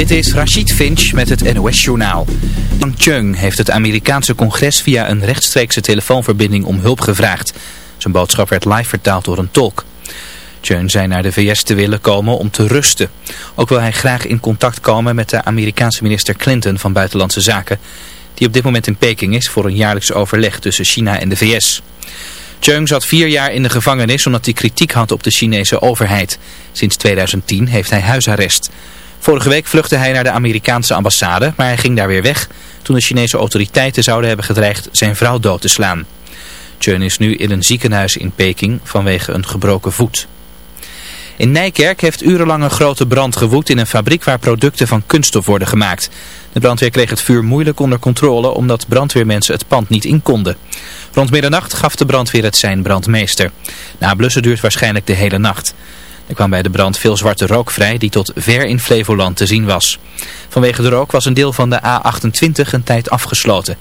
Dit is Rachid Finch met het NOS-journaal. Yang Chung heeft het Amerikaanse congres via een rechtstreekse telefoonverbinding om hulp gevraagd. Zijn boodschap werd live vertaald door een tolk. Chung zei naar de VS te willen komen om te rusten. Ook wil hij graag in contact komen met de Amerikaanse minister Clinton van Buitenlandse Zaken... die op dit moment in Peking is voor een jaarlijks overleg tussen China en de VS. Chung zat vier jaar in de gevangenis omdat hij kritiek had op de Chinese overheid. Sinds 2010 heeft hij huisarrest. Vorige week vluchtte hij naar de Amerikaanse ambassade, maar hij ging daar weer weg toen de Chinese autoriteiten zouden hebben gedreigd zijn vrouw dood te slaan. Chun is nu in een ziekenhuis in Peking vanwege een gebroken voet. In Nijkerk heeft urenlang een grote brand gewoed in een fabriek waar producten van kunststof worden gemaakt. De brandweer kreeg het vuur moeilijk onder controle omdat brandweermensen het pand niet in konden. Rond middernacht gaf de brandweer het zijn brandmeester. Na blussen duurt waarschijnlijk de hele nacht. Er kwam bij de brand veel zwarte rook vrij die tot ver in Flevoland te zien was. Vanwege de rook was een deel van de A28 een tijd afgesloten.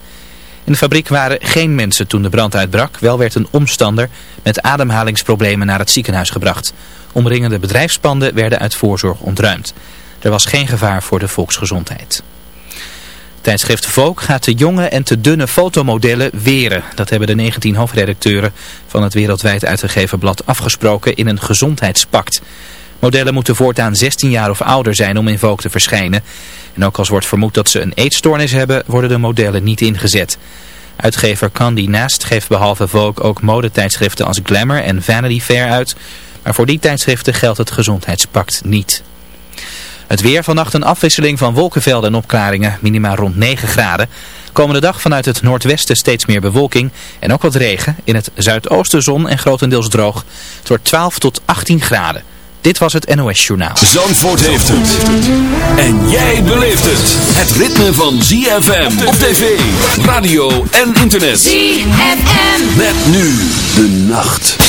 In de fabriek waren geen mensen toen de brand uitbrak. Wel werd een omstander met ademhalingsproblemen naar het ziekenhuis gebracht. Omringende bedrijfspanden werden uit voorzorg ontruimd. Er was geen gevaar voor de volksgezondheid. Tijdschrift Vogue gaat te jonge en te dunne fotomodellen weren. Dat hebben de 19 hoofdredacteuren van het wereldwijd uitgegeven blad afgesproken in een gezondheidspact. Modellen moeten voortaan 16 jaar of ouder zijn om in Vogue te verschijnen. En ook als wordt vermoed dat ze een eetstoornis hebben, worden de modellen niet ingezet. Uitgever Candy Nast geeft behalve Vogue ook modetijdschriften als Glamour en Vanity Fair uit. Maar voor die tijdschriften geldt het gezondheidspact niet. Het weer vannacht een afwisseling van wolkenvelden en opklaringen, minimaal rond 9 graden. Komende dag vanuit het noordwesten steeds meer bewolking en ook wat regen. In het zuidoosten zon en grotendeels droog. Het wordt 12 tot 18 graden. Dit was het NOS Journaal. Zandvoort heeft het. En jij beleeft het. Het ritme van ZFM op tv, radio en internet. ZFM. Met nu de nacht.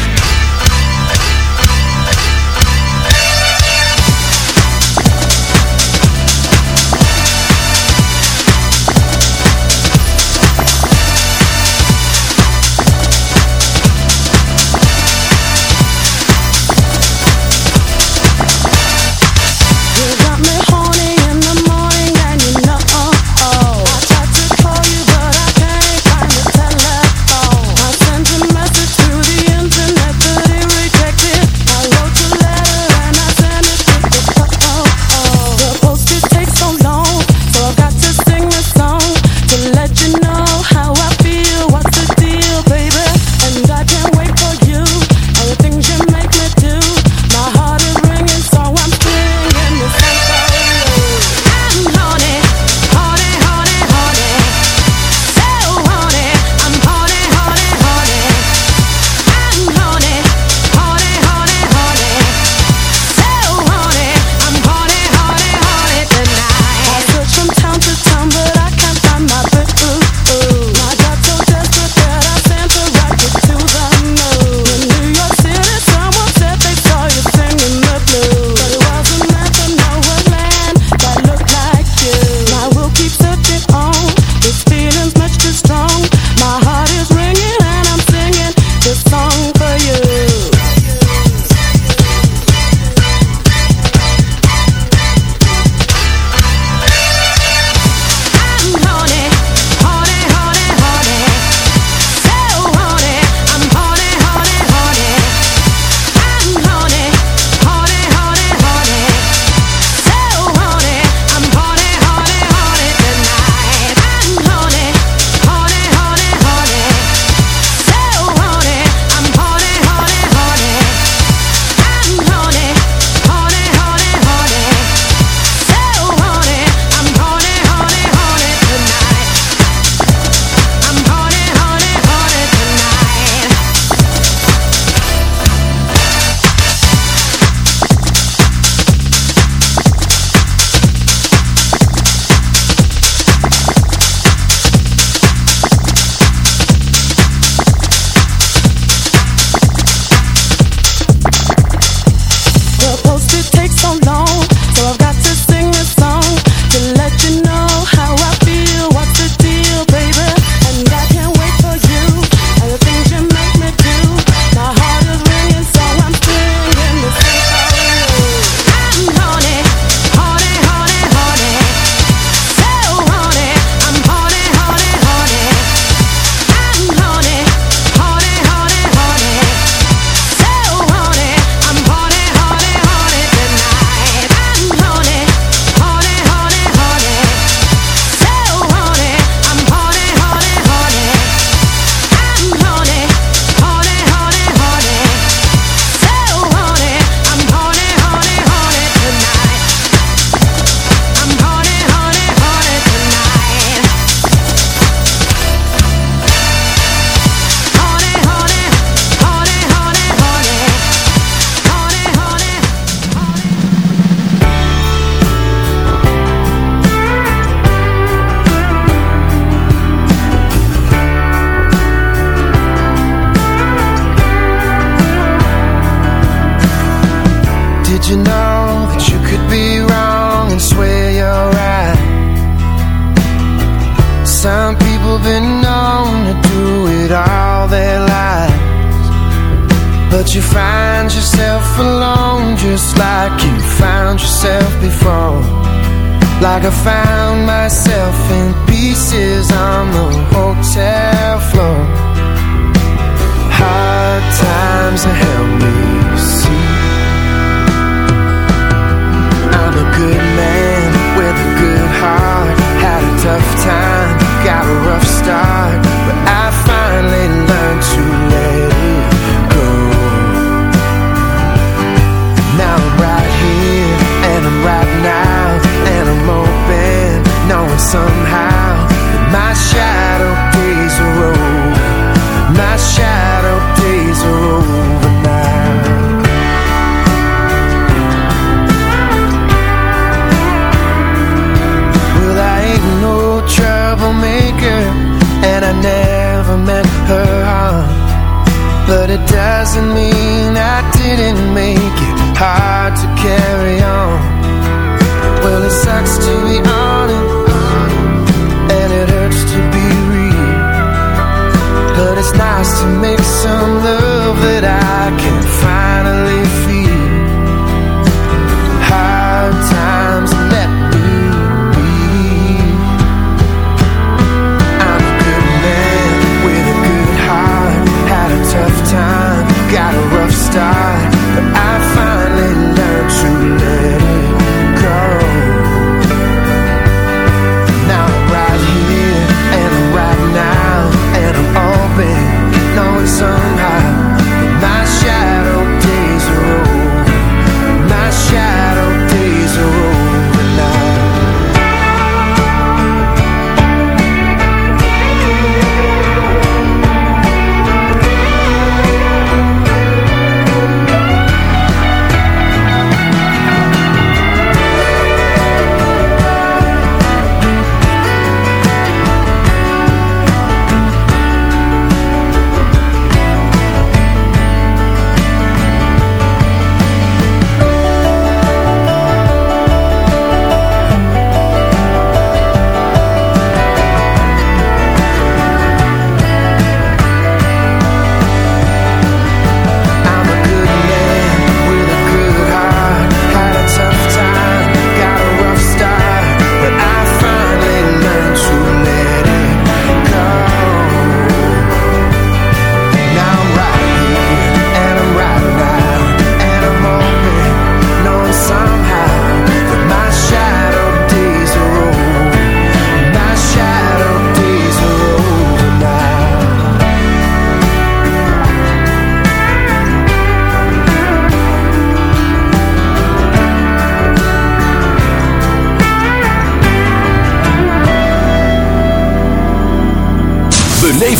Nice to make some love that I can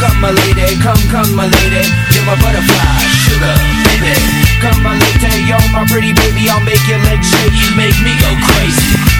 Come, my lady, come, come, my lady. You're my butterfly, sugar, baby. Come, my lady, you're my pretty baby. I'll make your legs shake, you make me go crazy.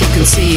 you can see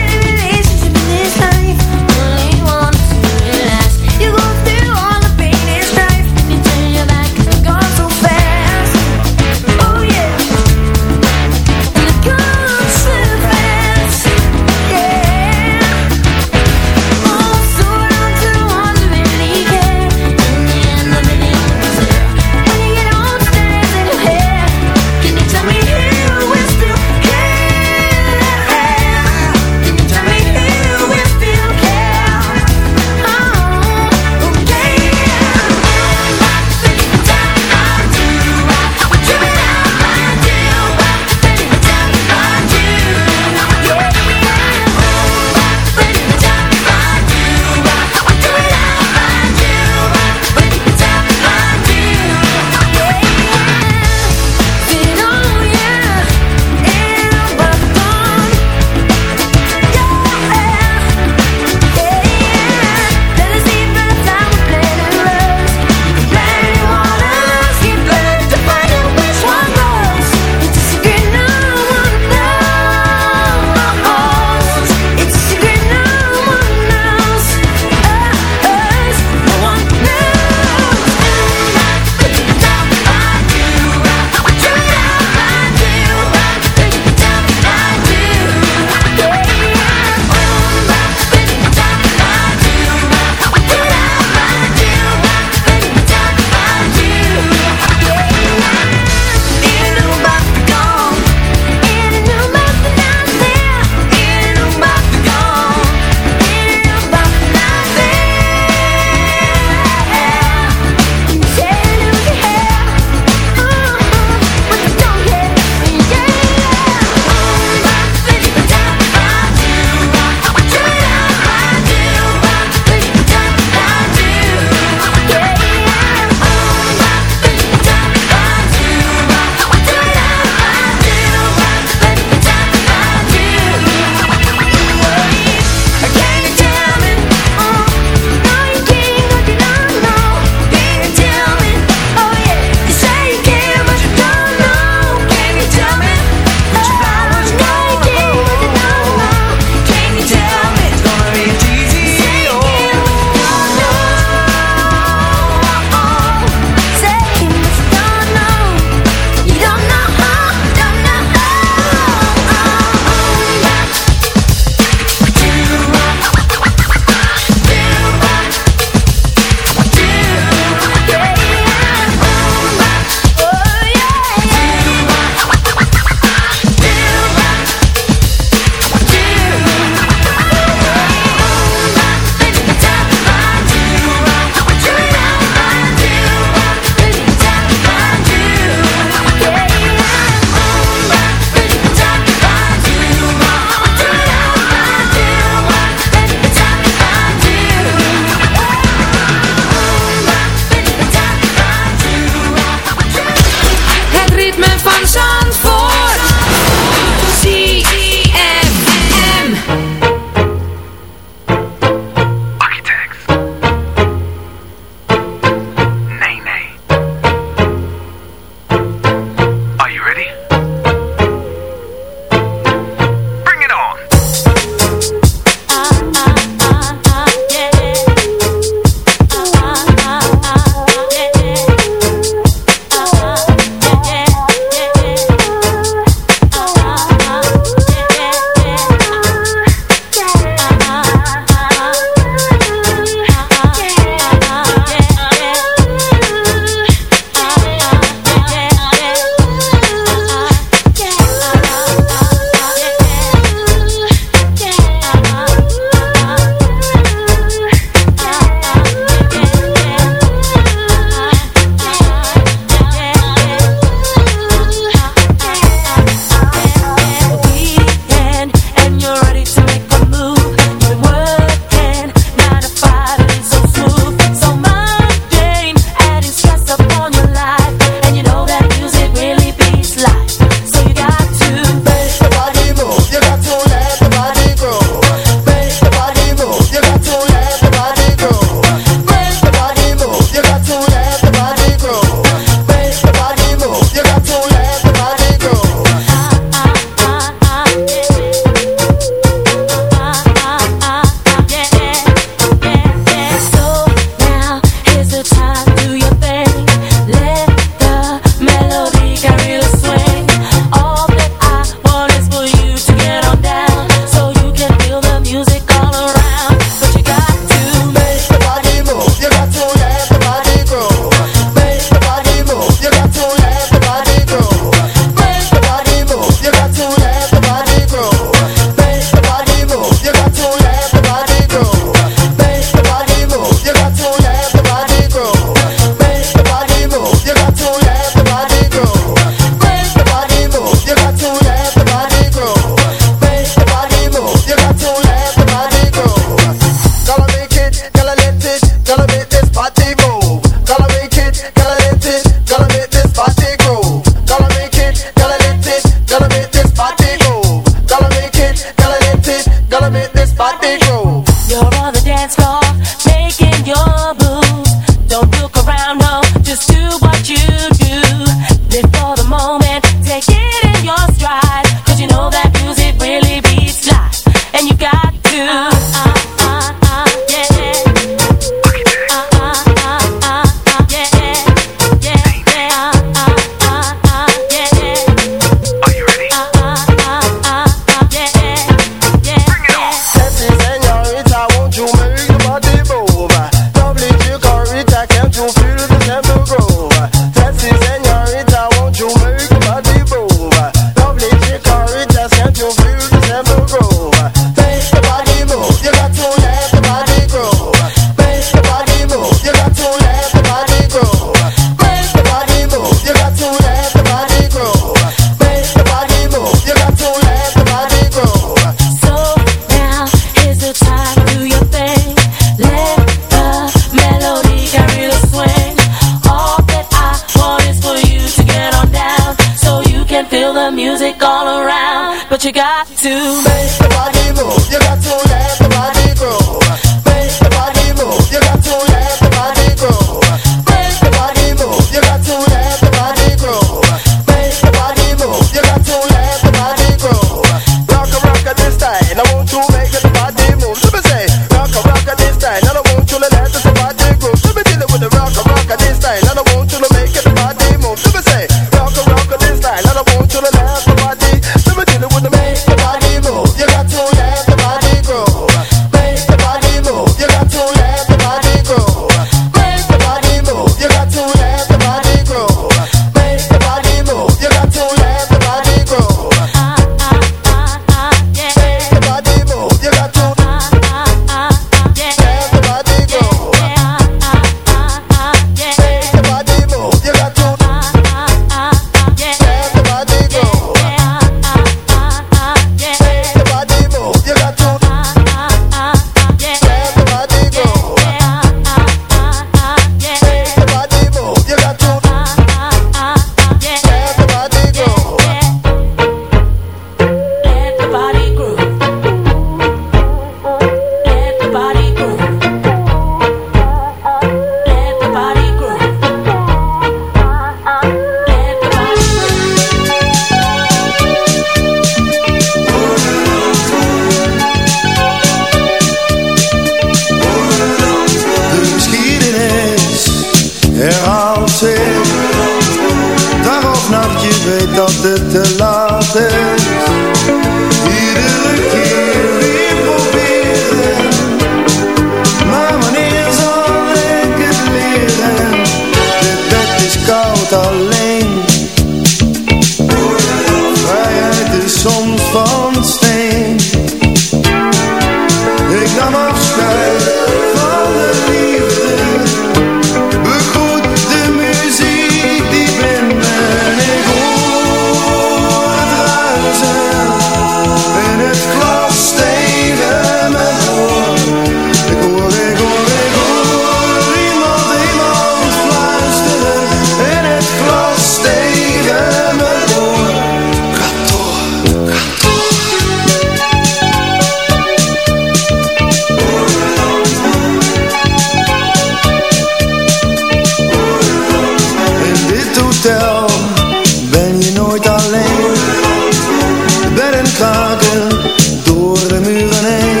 running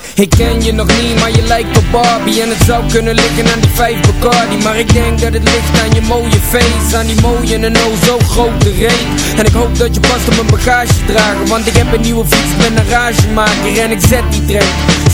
Ik ken je nog niet, maar je lijkt op Barbie. En het zou kunnen liggen aan die vijf Bacardi. Maar ik denk dat het ligt aan je mooie face Aan die mooie en oh zo grote reet. En ik hoop dat je past op mijn bagage dragen Want ik heb een nieuwe fiets met een ragemaker En ik zet die trein,